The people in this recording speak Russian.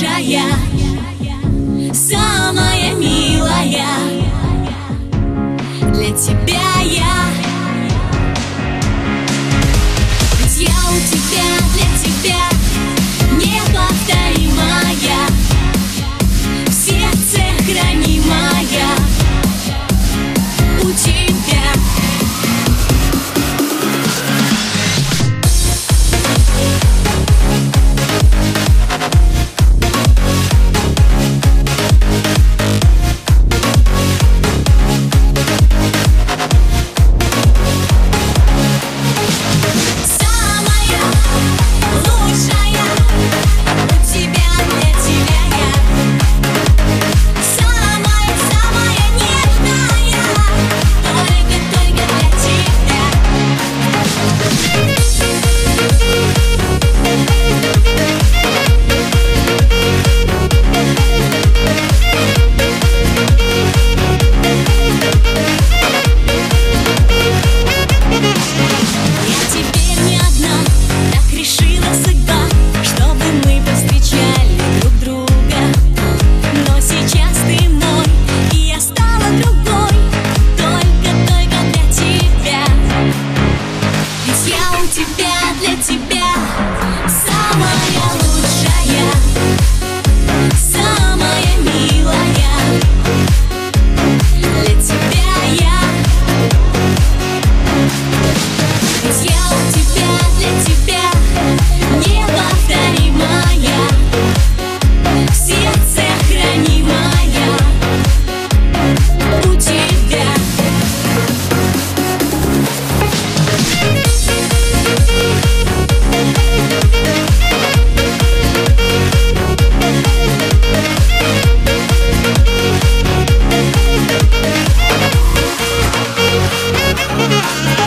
лучшая, самая милая. Для тебя я. Ведь я у тебя, для тебя. Yeah.